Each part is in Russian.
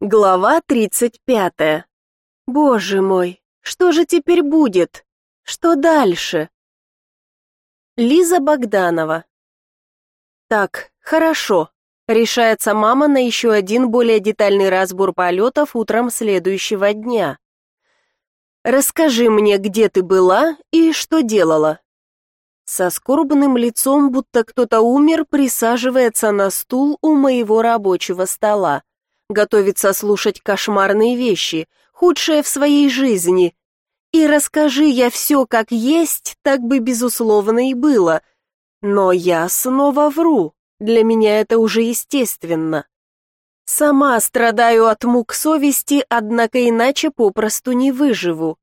Глава 35. Боже мой, что же теперь будет? Что дальше? Лиза Богданова. Так, хорошо. Решается мама на еще один более детальный разбор полетов утром следующего дня. Расскажи мне, где ты была и что делала. Со скорбным лицом, будто кто-то умер, присаживается на стул у моего рабочего стола готовится слушать кошмарные вещи, худшее в своей жизни. И расскажи я все как есть, так бы безусловно и было. Но я снова вру, для меня это уже естественно. Сама страдаю от мук совести, однако иначе попросту не выживу.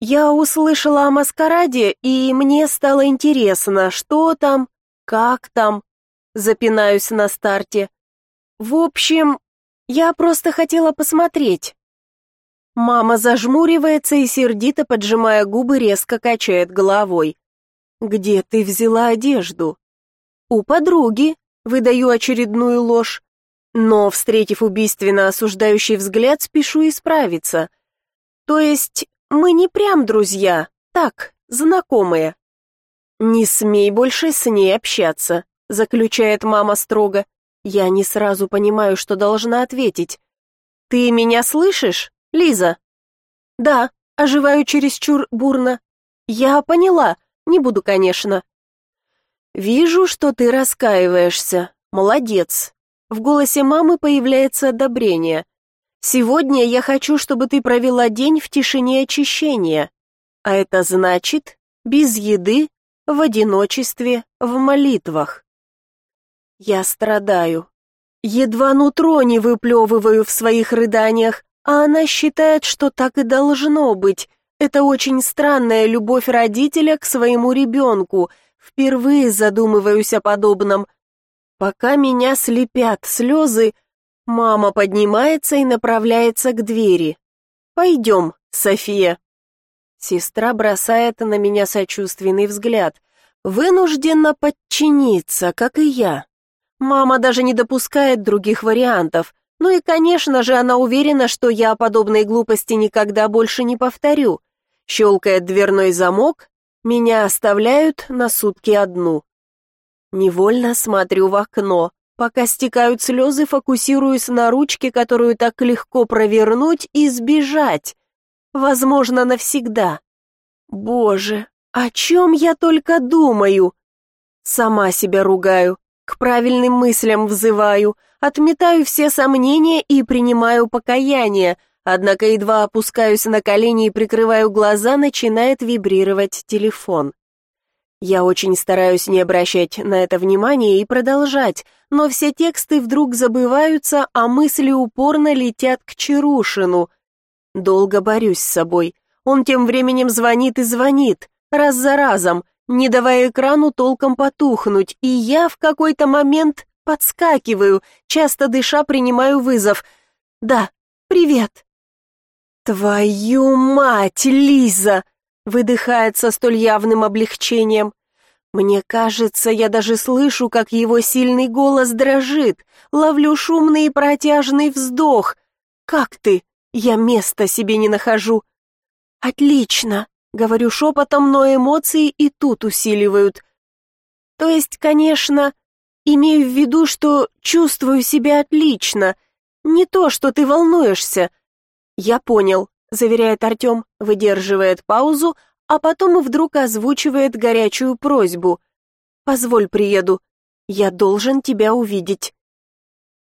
Я услышала о маскараде, и мне стало интересно, что там, как там. Запинаюсь на старте. В общем, я просто хотела посмотреть. Мама зажмуривается и сердито поджимая губы резко качает головой. Где ты взяла одежду? У подруги, выдаю очередную ложь. Но, встретив убийственно осуждающий взгляд, спешу исправиться. То есть, мы не прям друзья, так, знакомые. Не смей больше с ней общаться, заключает мама строго. Я не сразу понимаю, что должна ответить. «Ты меня слышишь, Лиза?» «Да», — оживаю чересчур бурно. «Я поняла, не буду, конечно». «Вижу, что ты раскаиваешься. Молодец». В голосе мамы появляется одобрение. «Сегодня я хочу, чтобы ты провела день в тишине очищения. А это значит, без еды, в одиночестве, в молитвах. Я страдаю. Едва нутро не выплевываю в своих рыданиях, а она считает, что так и должно быть. Это очень странная любовь родителя к своему ребенку. Впервые задумываюсь о подобном. Пока меня слепят слезы, мама поднимается и направляется к двери. «Пойдем, София». Сестра бросает на меня сочувственный взгляд. Вынуждена подчиниться, как и я. Мама даже не допускает других вариантов. Ну и, конечно же, она уверена, что я подобной глупости никогда больше не повторю. Щелкает дверной замок, меня оставляют на сутки одну. Невольно смотрю в окно. Пока стекают слезы, фокусируюсь на ручке, которую так легко провернуть и сбежать. Возможно, навсегда. Боже, о чем я только думаю? Сама себя ругаю. К правильным мыслям взываю, отметаю все сомнения и принимаю покаяние, однако едва опускаюсь на колени и прикрываю глаза, начинает вибрировать телефон. Я очень стараюсь не обращать на это внимания и продолжать, но все тексты вдруг забываются, а мысли упорно летят к Чарушину. Долго борюсь с собой. Он тем временем звонит и звонит, раз за разом, не давая экрану толком потухнуть, и я в какой-то момент подскакиваю, часто дыша принимаю вызов. «Да, привет». «Твою мать, Лиза!» выдыхает со столь явным облегчением. Мне кажется, я даже слышу, как его сильный голос дрожит, ловлю шумный и протяжный вздох. «Как ты? Я места себе не нахожу». «Отлично!» Говорю шепотом, но эмоции и тут усиливают. То есть, конечно, имею в виду, что чувствую себя отлично. Не то, что ты волнуешься. Я понял, заверяет Артем, выдерживает паузу, а потом вдруг озвучивает горячую просьбу. «Позволь, приеду. Я должен тебя увидеть».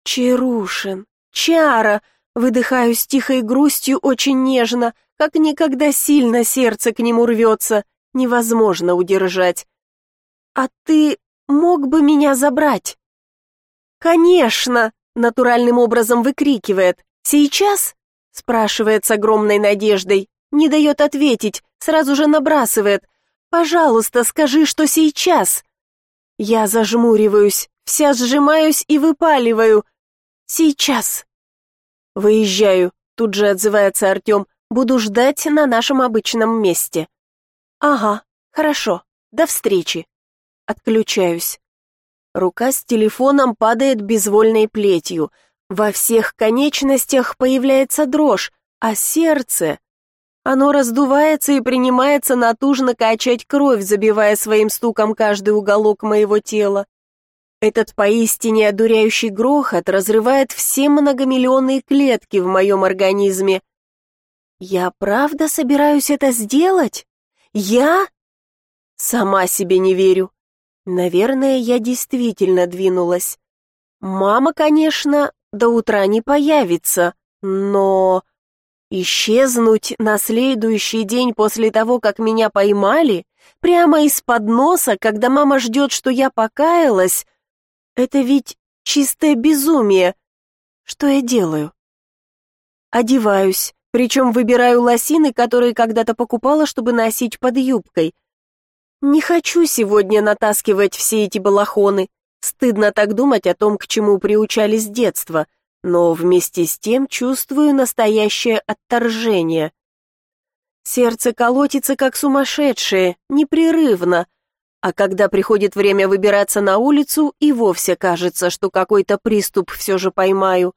«Чарушин, Чара!» Выдыхаю с тихой грустью очень нежно, как никогда сильно сердце к нему рвется, невозможно удержать. «А ты мог бы меня забрать?» «Конечно!» — натуральным образом выкрикивает. «Сейчас?» — спрашивает с огромной надеждой. Не дает ответить, сразу же набрасывает. «Пожалуйста, скажи, что сейчас!» Я зажмуриваюсь, вся сжимаюсь и выпаливаю. «Сейчас!» «Выезжаю», — тут же отзывается Артем. «Буду ждать на нашем обычном месте». «Ага, хорошо. До встречи». Отключаюсь. Рука с телефоном падает безвольной плетью. Во всех конечностях появляется дрожь, а сердце... Оно раздувается и принимается натужно качать кровь, забивая своим стуком каждый уголок моего тела. Этот поистине одуряющий грохот разрывает все многомиллионные клетки в моем организме. Я правда собираюсь это сделать? Я? Сама себе не верю. Наверное, я действительно двинулась. Мама, конечно, до утра не появится, но... Исчезнуть на следующий день после того, как меня поймали, прямо из-под носа, когда мама ждет, что я покаялась, это ведь чистое безумие. Что я делаю? Одеваюсь, причем выбираю лосины, которые когда-то покупала, чтобы носить под юбкой. Не хочу сегодня натаскивать все эти балахоны. Стыдно так думать о том, к чему приучали с детства, но вместе с тем чувствую настоящее отторжение. Сердце колотится как сумасшедшее, непрерывно, а когда приходит время выбираться на улицу, и вовсе кажется, что какой-то приступ все же поймаю.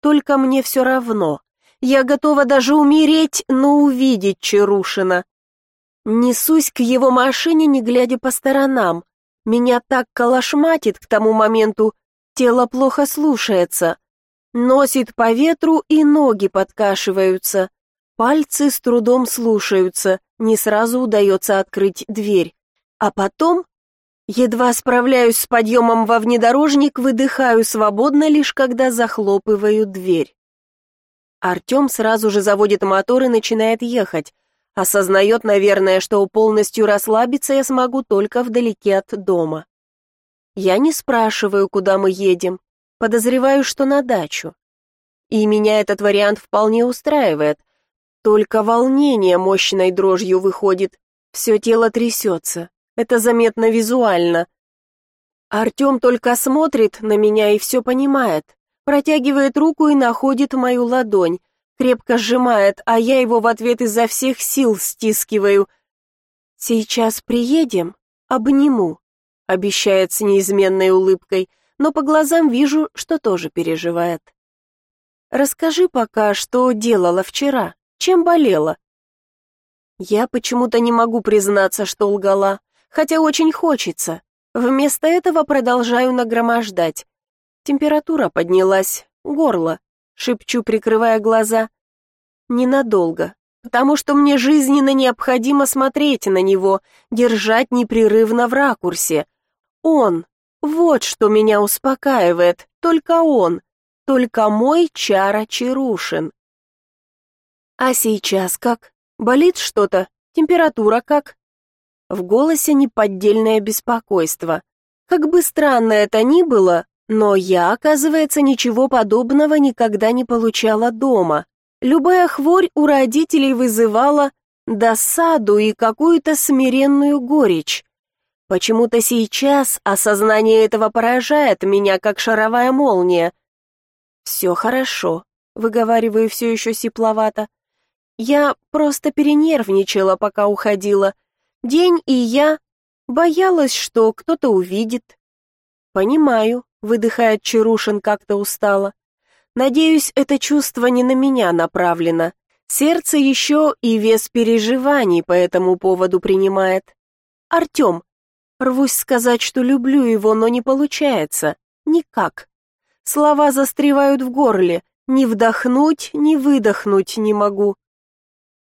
Только мне все равно. Я готова даже умереть, но увидеть Чарушина. Несусь к его машине, не глядя по сторонам. Меня так колошматит к тому моменту, тело плохо слушается. Носит по ветру, и ноги подкашиваются. Пальцы с трудом слушаются, не сразу удается открыть дверь. А потом, едва справляюсь с подъемом во внедорожник, выдыхаю свободно, лишь когда захлопываю дверь. Артем сразу же заводит мотор и начинает ехать. Осознает, наверное, что полностью расслабиться я смогу только вдалеке от дома. Я не спрашиваю, куда мы едем. Подозреваю, что на дачу. И меня этот вариант вполне устраивает. Только волнение мощной дрожью выходит. Все тело трясется. Это заметно визуально. Артем только смотрит на меня и все понимает. Протягивает руку и находит мою ладонь. Крепко сжимает, а я его в ответ изо всех сил стискиваю. «Сейчас приедем, обниму», — обещает с неизменной улыбкой, но по глазам вижу, что тоже переживает. «Расскажи пока, что делала вчера, чем болела?» Я почему-то не могу признаться, что лгала хотя очень хочется. Вместо этого продолжаю нагромождать. Температура поднялась, горло, шепчу, прикрывая глаза. Ненадолго, потому что мне жизненно необходимо смотреть на него, держать непрерывно в ракурсе. Он, вот что меня успокаивает, только он, только мой Чара Чарушин. А сейчас как? Болит что-то? Температура как? В голосе неподдельное беспокойство. Как бы странно это ни было, но я, оказывается, ничего подобного никогда не получала дома. Любая хворь у родителей вызывала досаду и какую-то смиренную горечь. Почему-то сейчас осознание этого поражает меня, как шаровая молния. «Все хорошо», — выговариваю все еще сипловато. «Я просто перенервничала, пока уходила. День и я боялась, что кто-то увидит. Понимаю, выдыхает Чарушин как-то устало. Надеюсь, это чувство не на меня направлено. Сердце еще и вес переживаний по этому поводу принимает. Артем, рвусь сказать, что люблю его, но не получается. Никак. Слова застревают в горле. Ни вдохнуть, ни выдохнуть не могу.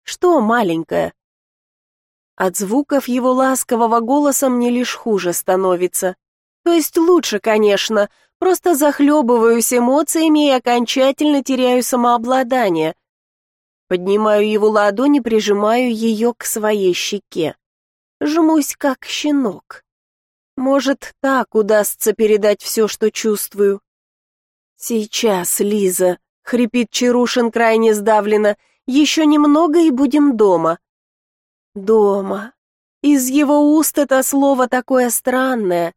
Что, маленькая, от звуков его ласкового голоса мне лишь хуже становится. То есть лучше, конечно, просто захлебываюсь эмоциями и окончательно теряю самообладание. Поднимаю его ладонь и прижимаю ее к своей щеке. Жмусь, как щенок. Может, так удастся передать все, что чувствую. «Сейчас, Лиза», — хрипит Чарушин крайне сдавленно, — «еще немного и будем дома». Дома. Из его уст это слово такое странное,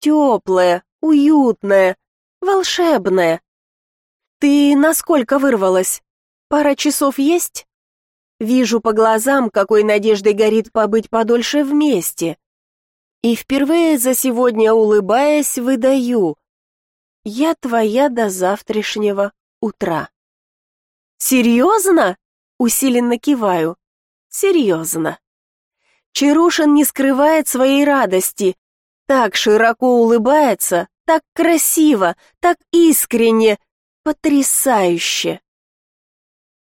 теплое, уютное, волшебное. Ты насколько вырвалась? Пара часов есть? Вижу по глазам, какой надеждой горит побыть подольше вместе. И впервые за сегодня, улыбаясь, выдаю. Я твоя до завтрашнего утра. Серьезно? Усиленно киваю. Серьезно. Чарушин не скрывает своей радости. Так широко улыбается, так красиво, так искренне, потрясающе.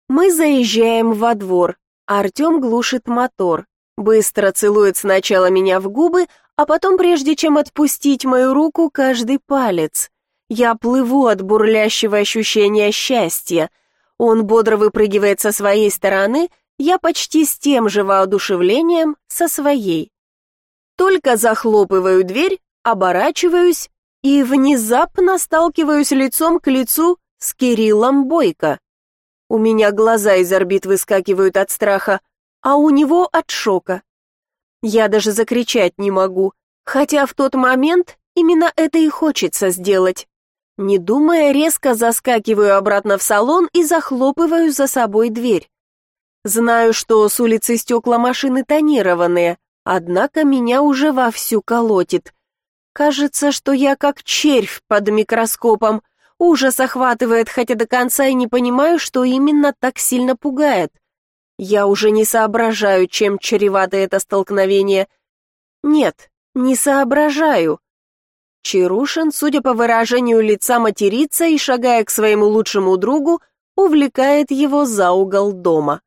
Мы заезжаем во двор. Артем глушит мотор, быстро целует сначала меня в губы, а потом, прежде чем отпустить мою руку, каждый палец. Я плыву от бурлящего ощущения счастья. Он бодро выпрыгивает со своей стороны, я почти с тем же воодушевлением со своей. Только захлопываю дверь, оборачиваюсь и внезапно сталкиваюсь лицом к лицу с Кириллом Бойко. У меня глаза из орбит выскакивают от страха, а у него от шока. Я даже закричать не могу, хотя в тот момент именно это и хочется сделать. Не думая, резко заскакиваю обратно в салон и захлопываю за собой дверь. Знаю, что с улицы стекла машины тонированные, однако меня уже вовсю колотит. Кажется, что я как червь под микроскопом, Ужас охватывает, хотя до конца и не понимаю, что именно так сильно пугает. Я уже не соображаю, чем чревато это столкновение. Нет, не соображаю. Чарушин, судя по выражению лица, матерится и, шагая к своему лучшему другу, увлекает его за угол дома.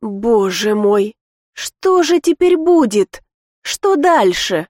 Боже мой, что же теперь будет? Что дальше?